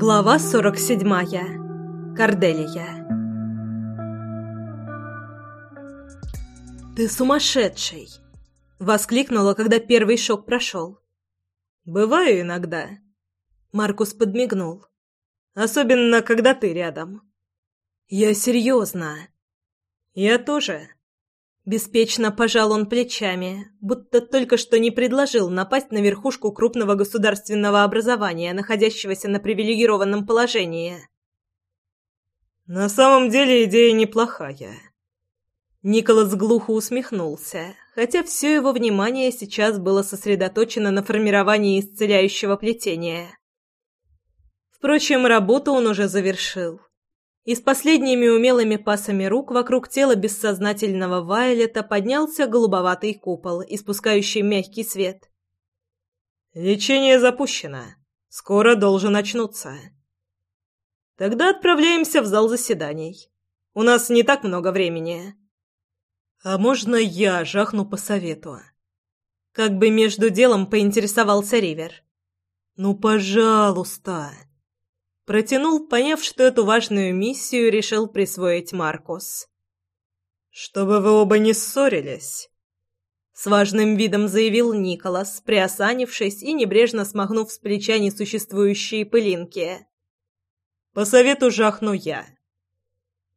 Глава 47. Корделия. «Ты сумасшедший!» — воскликнула, когда первый шок прошел. «Бываю иногда», — Маркус подмигнул. «Особенно, когда ты рядом». «Я серьезно». «Я тоже». Беспечно пожал он плечами, будто только что не предложил напасть на верхушку крупного государственного образования, находящегося на привилегированном положении. «На самом деле идея неплохая». Николас глухо усмехнулся, хотя все его внимание сейчас было сосредоточено на формировании исцеляющего плетения. Впрочем, работу он уже завершил и с последними умелыми пасами рук вокруг тела бессознательного Вайлета поднялся голубоватый купол, испускающий мягкий свет. «Лечение запущено. Скоро должен очнуться. Тогда отправляемся в зал заседаний. У нас не так много времени». «А можно я жахну по совету?» Как бы между делом поинтересовался Ривер. «Ну, пожалуйста!» Протянул, поняв, что эту важную миссию решил присвоить Маркус. «Чтобы вы оба не ссорились», — с важным видом заявил Николас, приосанившись и небрежно смахнув с плеча несуществующие пылинки. «По совету жахну я».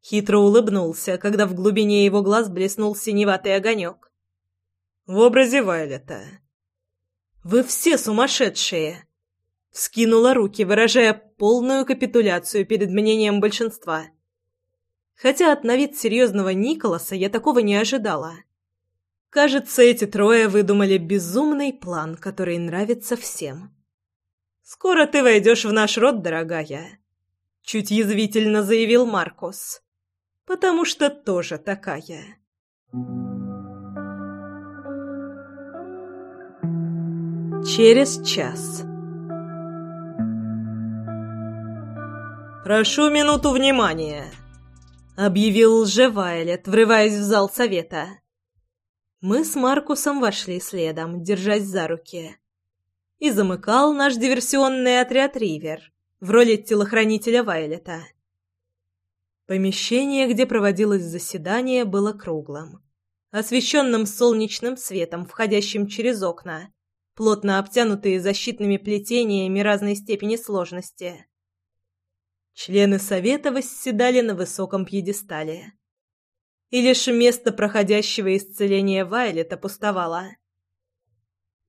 Хитро улыбнулся, когда в глубине его глаз блеснул синеватый огонек. «В образе Вайлета». «Вы все сумасшедшие!» Вскинула руки, выражая полную капитуляцию перед мнением большинства. Хотя от на вид серьезного Николаса я такого не ожидала. Кажется, эти трое выдумали безумный план, который нравится всем. «Скоро ты войдешь в наш род, дорогая», — чуть язвительно заявил Маркус. «Потому что тоже такая». Через час. «Прошу минуту внимания», — объявил лжевайлет, врываясь в зал совета. Мы с Маркусом вошли следом, держась за руки. И замыкал наш диверсионный отряд «Ривер» в роли телохранителя Вайлета. Помещение, где проводилось заседание, было круглым, освещенным солнечным светом, входящим через окна, плотно обтянутые защитными плетениями разной степени сложности. Члены совета восседали на высоком пьедестале. И лишь место проходящего исцеления Вайлета пустовало.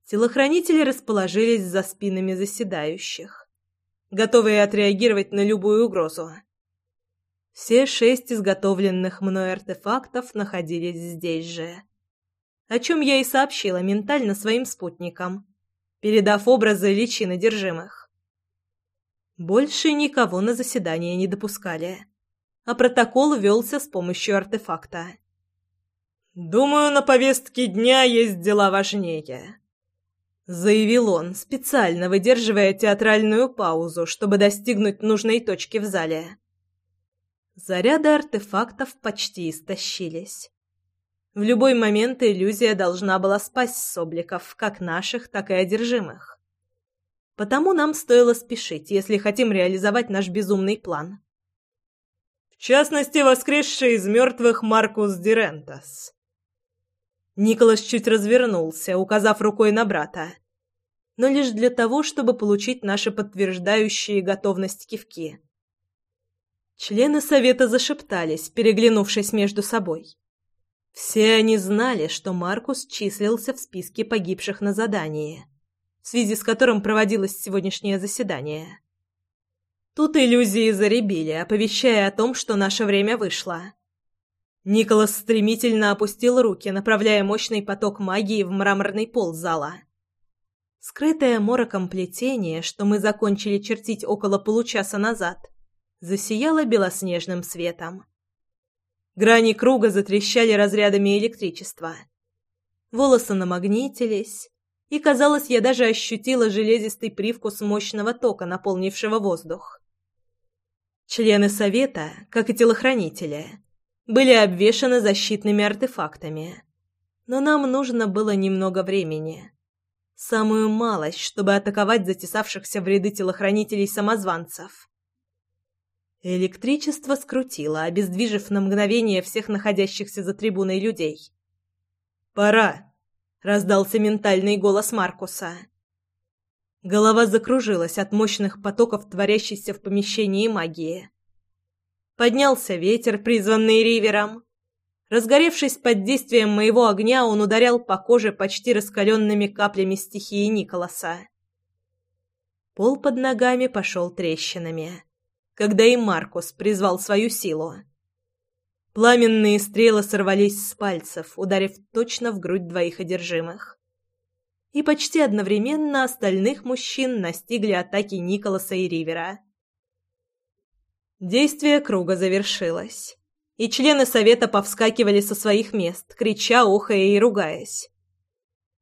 Телохранители расположились за спинами заседающих, готовые отреагировать на любую угрозу. Все шесть изготовленных мной артефактов находились здесь же. О чем я и сообщила ментально своим спутникам, передав образы личин одержимых. Больше никого на заседание не допускали, а протокол велся с помощью артефакта. «Думаю, на повестке дня есть дела важнее», — заявил он, специально выдерживая театральную паузу, чтобы достигнуть нужной точки в зале. Заряды артефактов почти истощились. В любой момент иллюзия должна была спасть с обликов, как наших, так и одержимых. Потому нам стоило спешить, если хотим реализовать наш безумный план. В частности, воскресший из мертвых Маркус Дирентас. Николас чуть развернулся, указав рукой на брата. Но лишь для того, чтобы получить наши подтверждающие готовность кивки. Члены совета зашептались, переглянувшись между собой. Все они знали, что Маркус числился в списке погибших на задании в связи с которым проводилось сегодняшнее заседание. Тут иллюзии заребили, оповещая о том, что наше время вышло. Николас стремительно опустил руки, направляя мощный поток магии в мраморный пол зала. Скрытое мороком плетение, что мы закончили чертить около получаса назад, засияло белоснежным светом. Грани круга затрещали разрядами электричества. Волосы намагнитились, и, казалось, я даже ощутила железистый привкус мощного тока, наполнившего воздух. Члены совета, как и телохранители, были обвешаны защитными артефактами. Но нам нужно было немного времени. Самую малость, чтобы атаковать затесавшихся в ряды телохранителей-самозванцев. Электричество скрутило, обездвижив на мгновение всех находящихся за трибуной людей. «Пора!» — раздался ментальный голос Маркуса. Голова закружилась от мощных потоков творящейся в помещении магии. Поднялся ветер, призванный Ривером. Разгоревшись под действием моего огня, он ударял по коже почти раскаленными каплями стихии Николаса. Пол под ногами пошел трещинами когда и Маркус призвал свою силу. Пламенные стрелы сорвались с пальцев, ударив точно в грудь двоих одержимых. И почти одновременно остальных мужчин настигли атаки Николаса и Ривера. Действие круга завершилось, и члены совета повскакивали со своих мест, крича, охая и ругаясь.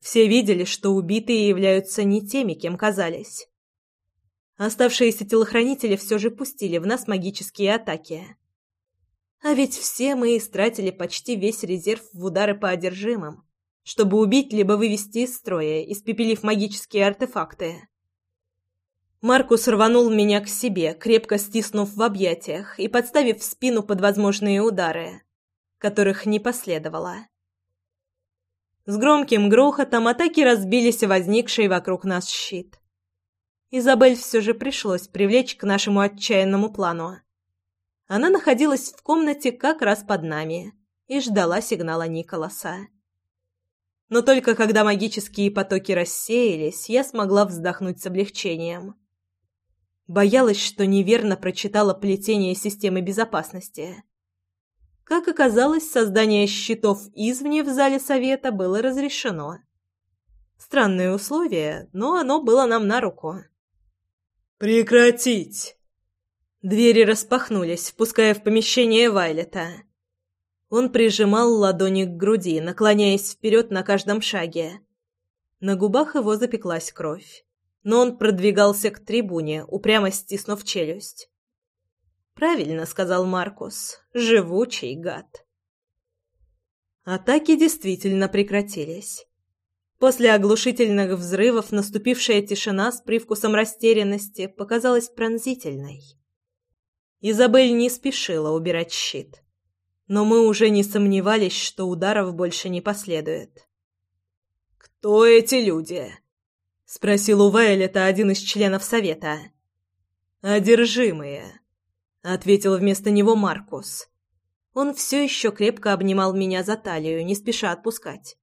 Все видели, что убитые являются не теми, кем казались. Оставшиеся телохранители все же пустили в нас магические атаки. А ведь все мы истратили почти весь резерв в удары по одержимым, чтобы убить либо вывести из строя, испепелив магические артефакты. Маркус рванул меня к себе, крепко стиснув в объятиях и подставив в спину под возможные удары, которых не последовало. С громким грохотом атаки разбились возникший вокруг нас щит. Изабель все же пришлось привлечь к нашему отчаянному плану. Она находилась в комнате как раз под нами и ждала сигнала Николаса. Но только когда магические потоки рассеялись, я смогла вздохнуть с облегчением. Боялась, что неверно прочитала плетение системы безопасности. Как оказалось, создание щитов извне в зале совета было разрешено. Странное условие, но оно было нам на руку. «Прекратить!» Двери распахнулись, впуская в помещение Вайлета. Он прижимал ладони к груди, наклоняясь вперед на каждом шаге. На губах его запеклась кровь, но он продвигался к трибуне, упрямо стиснув челюсть. «Правильно», — сказал Маркус, — «живучий гад». Атаки действительно прекратились. После оглушительных взрывов наступившая тишина с привкусом растерянности показалась пронзительной. Изабель не спешила убирать щит, но мы уже не сомневались, что ударов больше не последует. «Кто эти люди?» — спросил у Вайлета один из членов совета. «Одержимые», — ответил вместо него Маркус. Он все еще крепко обнимал меня за талию, не спеша отпускать.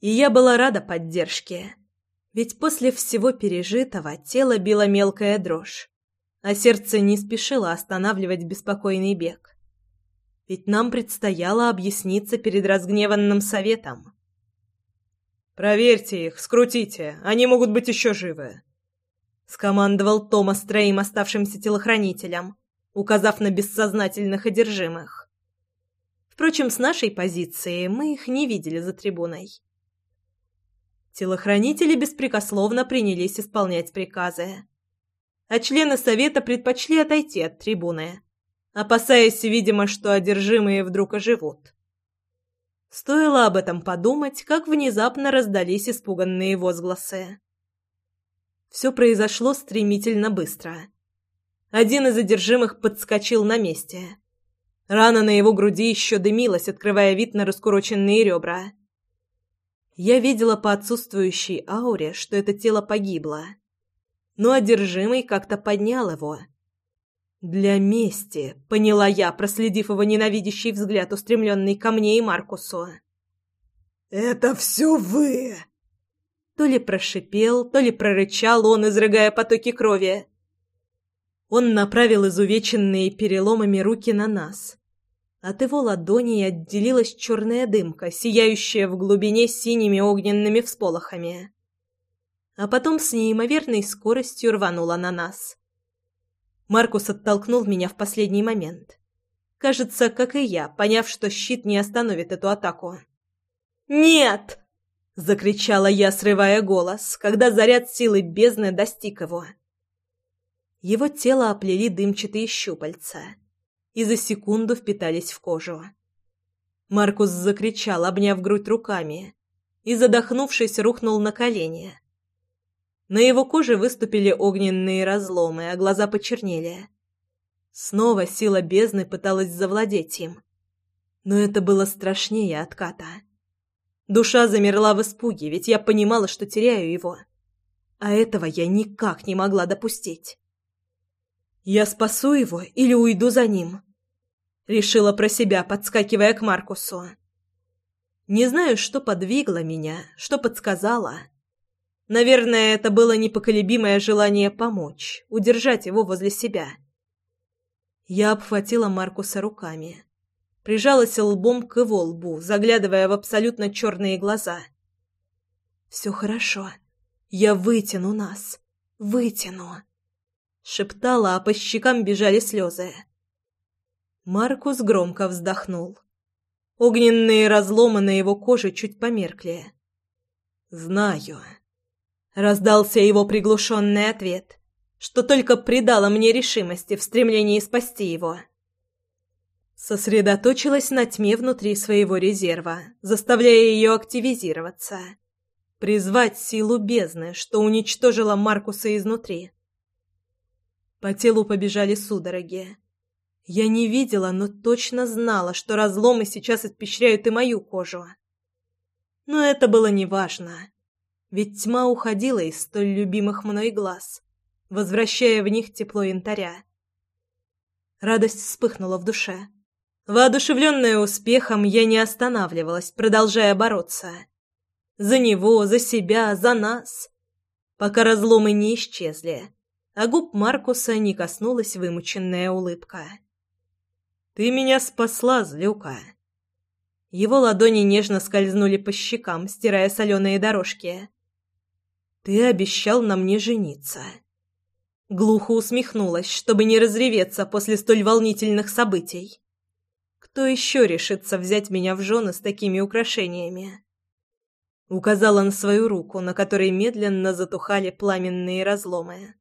И я была рада поддержке. Ведь после всего пережитого тело било мелкая дрожь, а сердце не спешило останавливать беспокойный бег. Ведь нам предстояло объясниться перед разгневанным советом. «Проверьте их, скрутите, они могут быть еще живы», — скомандовал Томас троим оставшимся телохранителям, указав на бессознательных одержимых. Впрочем, с нашей позиции мы их не видели за трибуной. Телохранители беспрекословно принялись исполнять приказы. А члены совета предпочли отойти от трибуны, опасаясь, видимо, что одержимые вдруг оживут. Стоило об этом подумать, как внезапно раздались испуганные возгласы. Все произошло стремительно быстро. Один из одержимых подскочил на месте. Рана на его груди еще дымилась, открывая вид на раскуроченные ребра. Я видела по отсутствующей ауре, что это тело погибло. Но одержимый как-то поднял его. «Для мести», — поняла я, проследив его ненавидящий взгляд, устремленный ко мне и Маркусу. «Это все вы!» То ли прошипел, то ли прорычал он, изрыгая потоки крови. Он направил изувеченные переломами руки на нас. От его ладони отделилась черная дымка, сияющая в глубине синими огненными всполохами. А потом с неимоверной скоростью рванула на нас. Маркус оттолкнул меня в последний момент. Кажется, как и я, поняв, что щит не остановит эту атаку. «Нет!» — закричала я, срывая голос, когда заряд силы бездны достиг его. Его тело оплели дымчатые щупальца — и за секунду впитались в кожу. Маркус закричал, обняв грудь руками, и, задохнувшись, рухнул на колени. На его коже выступили огненные разломы, а глаза почернели. Снова сила бездны пыталась завладеть им. Но это было страшнее отката. Душа замерла в испуге, ведь я понимала, что теряю его. А этого я никак не могла допустить. «Я спасу его или уйду за ним?» Решила про себя, подскакивая к Маркусу. Не знаю, что подвигло меня, что подсказало. Наверное, это было непоколебимое желание помочь, удержать его возле себя. Я обхватила Маркуса руками. Прижалась лбом к его лбу, заглядывая в абсолютно черные глаза. «Все хорошо. Я вытяну нас. Вытяну!» Шептала, а по щекам бежали слезы. Маркус громко вздохнул. Огненные разломы на его коже чуть померкли. «Знаю», — раздался его приглушенный ответ, что только придало мне решимости в стремлении спасти его. Сосредоточилась на тьме внутри своего резерва, заставляя ее активизироваться. Призвать силу бездны, что уничтожила Маркуса изнутри. По телу побежали судороги. Я не видела, но точно знала, что разломы сейчас испещряют и мою кожу. Но это было неважно, ведь тьма уходила из столь любимых мной глаз, возвращая в них тепло янтаря. Радость вспыхнула в душе. Воодушевленная успехом, я не останавливалась, продолжая бороться. За него, за себя, за нас. Пока разломы не исчезли, а губ Маркуса не коснулась вымученная улыбка. «Ты меня спасла, злюка!» Его ладони нежно скользнули по щекам, стирая соленые дорожки. «Ты обещал на мне жениться». Глухо усмехнулась, чтобы не разреветься после столь волнительных событий. «Кто еще решится взять меня в жены с такими украшениями?» Указала на свою руку, на которой медленно затухали пламенные разломы.